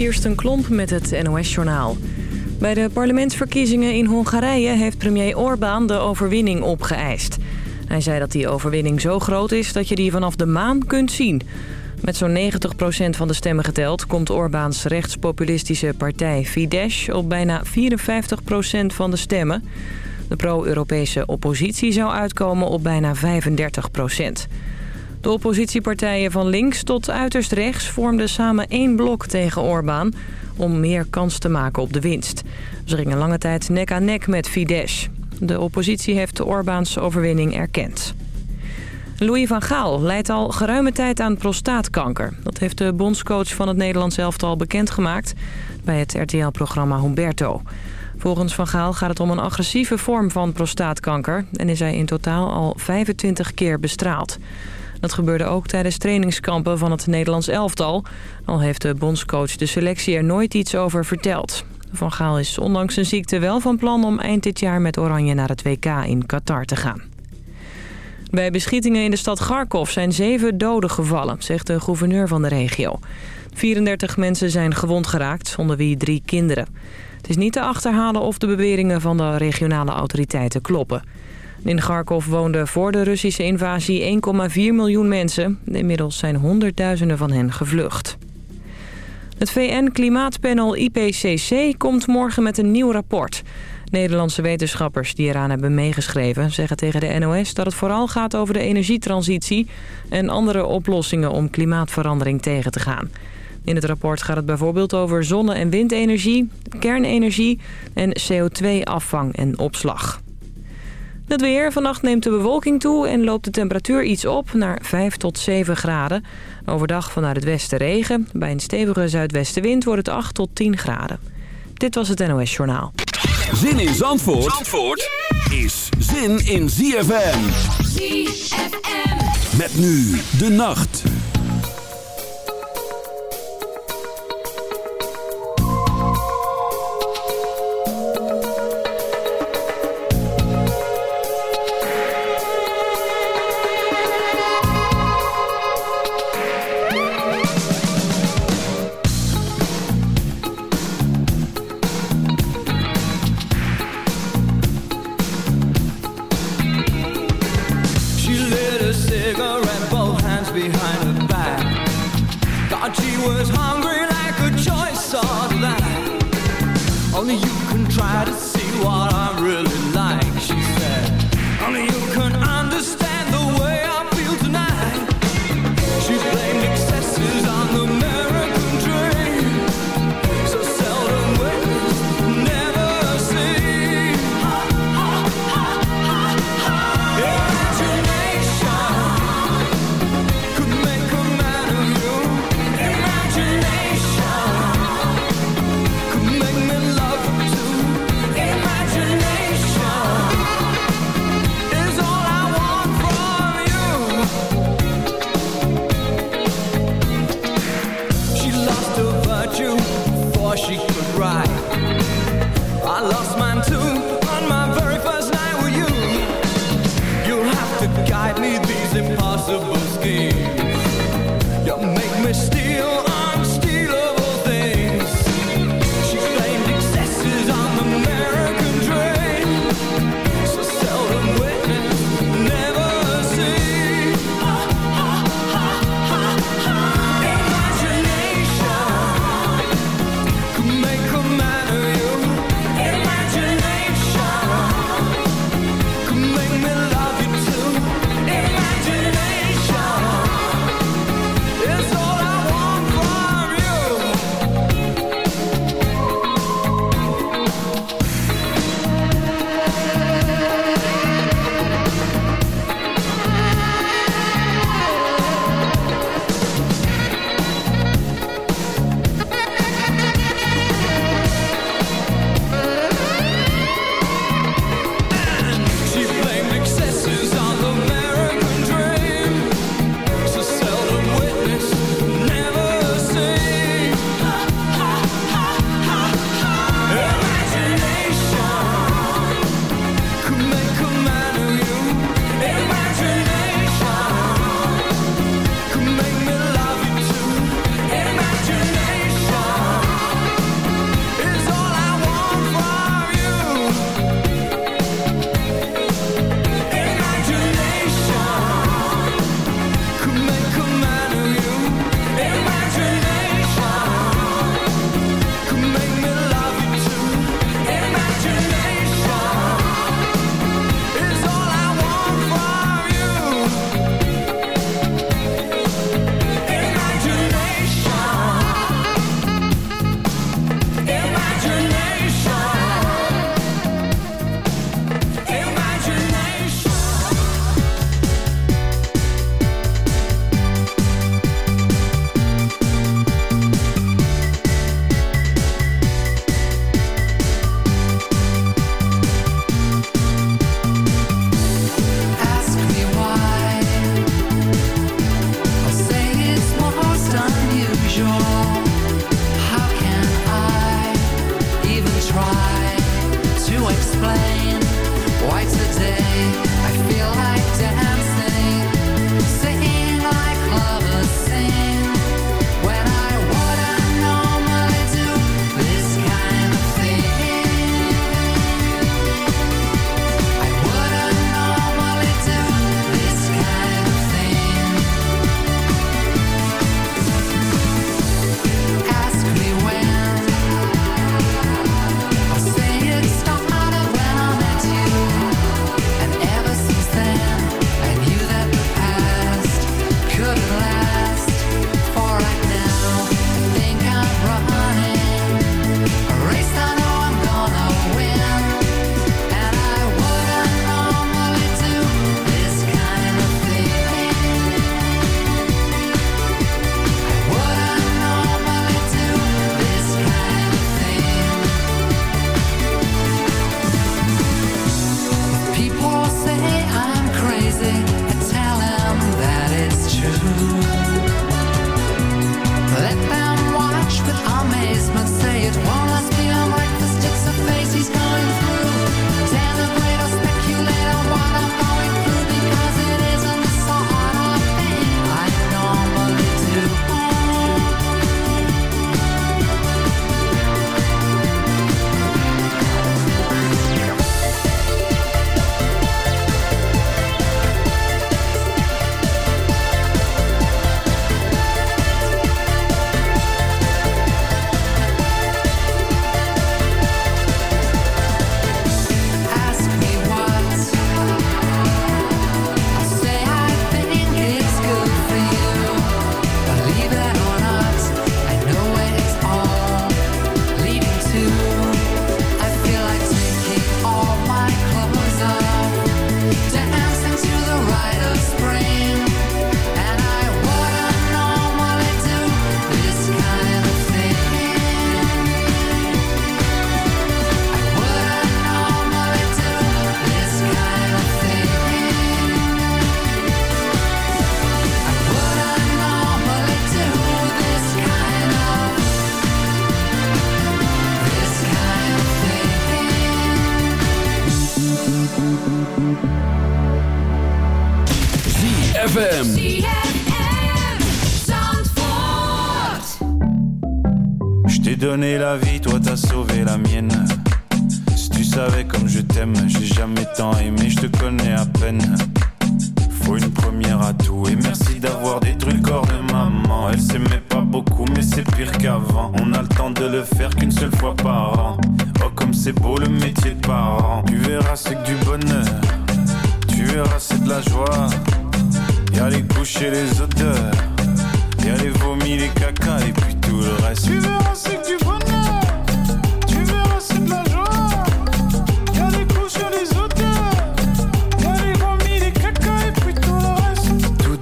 Kirsten Klomp met het NOS-journaal. Bij de parlementsverkiezingen in Hongarije heeft premier Orbán de overwinning opgeëist. Hij zei dat die overwinning zo groot is dat je die vanaf de maan kunt zien. Met zo'n 90% van de stemmen geteld komt Orbáns rechtspopulistische partij Fidesz op bijna 54% van de stemmen. De pro-Europese oppositie zou uitkomen op bijna 35%. De oppositiepartijen van links tot uiterst rechts vormden samen één blok tegen Orbán... om meer kans te maken op de winst. Ze gingen lange tijd nek aan nek met Fidesz. De oppositie heeft de Orbáns overwinning erkend. Louis van Gaal leidt al geruime tijd aan prostaatkanker. Dat heeft de bondscoach van het Nederlands elftal bekendgemaakt... bij het RTL-programma Humberto. Volgens Van Gaal gaat het om een agressieve vorm van prostaatkanker... en is hij in totaal al 25 keer bestraald. Dat gebeurde ook tijdens trainingskampen van het Nederlands elftal. Al heeft de bondscoach de selectie er nooit iets over verteld. Van Gaal is ondanks zijn ziekte wel van plan om eind dit jaar met Oranje naar het WK in Qatar te gaan. Bij beschietingen in de stad Kharkov zijn zeven doden gevallen, zegt de gouverneur van de regio. 34 mensen zijn gewond geraakt, onder wie drie kinderen. Het is niet te achterhalen of de beweringen van de regionale autoriteiten kloppen. In Kharkov woonden voor de Russische invasie 1,4 miljoen mensen. Inmiddels zijn honderdduizenden van hen gevlucht. Het VN-klimaatpanel IPCC komt morgen met een nieuw rapport. Nederlandse wetenschappers die eraan hebben meegeschreven... zeggen tegen de NOS dat het vooral gaat over de energietransitie... en andere oplossingen om klimaatverandering tegen te gaan. In het rapport gaat het bijvoorbeeld over zonne- en windenergie, kernenergie... en CO2-afvang en opslag. Het weer. Vannacht neemt de bewolking toe en loopt de temperatuur iets op naar 5 tot 7 graden. Overdag vanuit het westen regen. Bij een stevige zuidwestenwind wordt het 8 tot 10 graden. Dit was het NOS Journaal. Zin in Zandvoort, Zandvoort is zin in ZFM. ZFM. Met nu de nacht.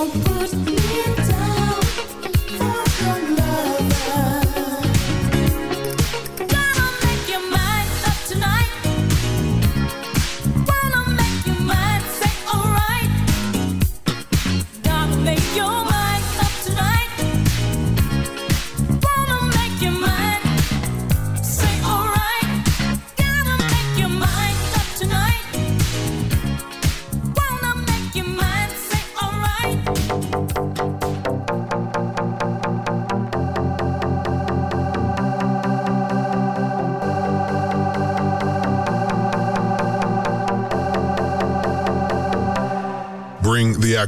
so good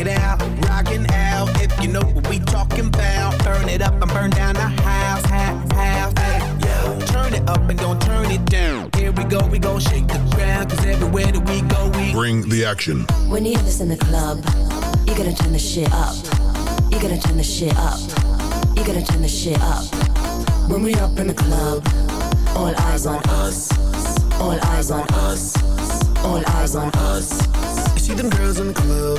it out, rockin' out. If you know what we talking about. Burn it up and burn down the house, house, house. Hey, yo. Turn it up and don't turn it down. Here we go, we gon' shake the ground. Cause everywhere that we go, we Bring the action. When you hear this in the club, you're gonna turn the shit up. You're gonna turn the shit up. You're gonna turn the shit up. When we up in the club, all eyes on us. All eyes on us. All eyes on us. You see them girls in the club,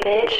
Bitch.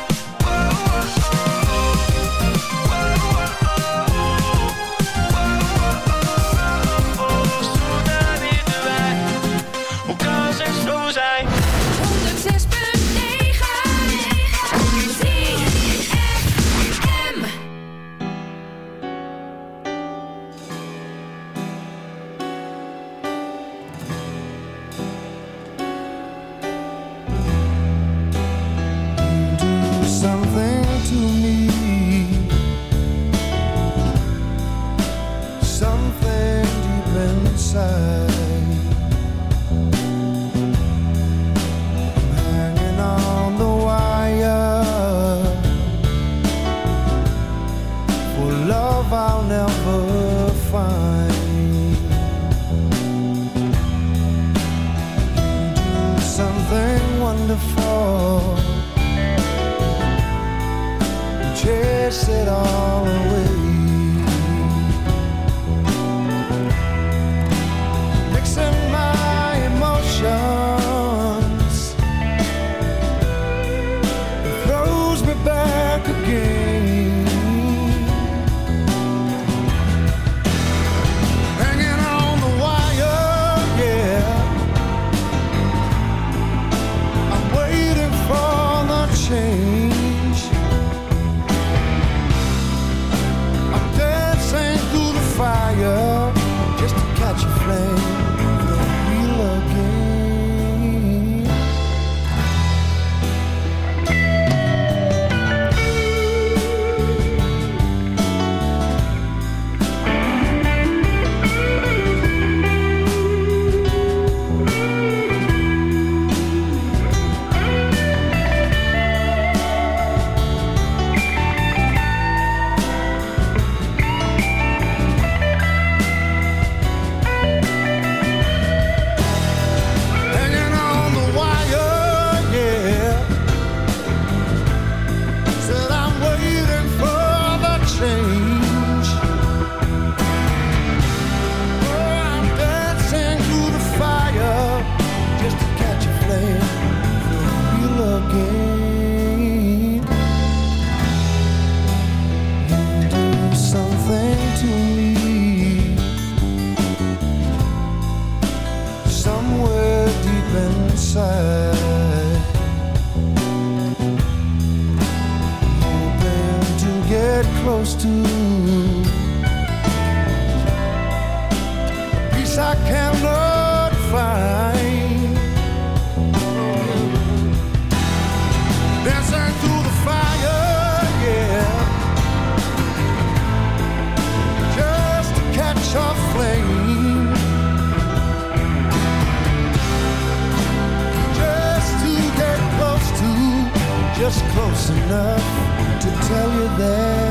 close enough to tell you that.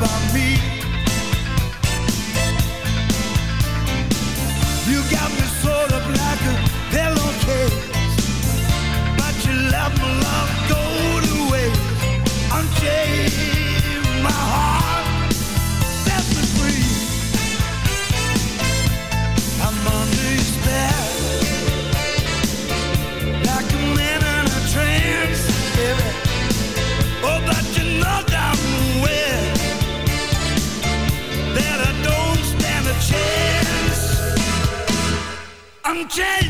by me. Change.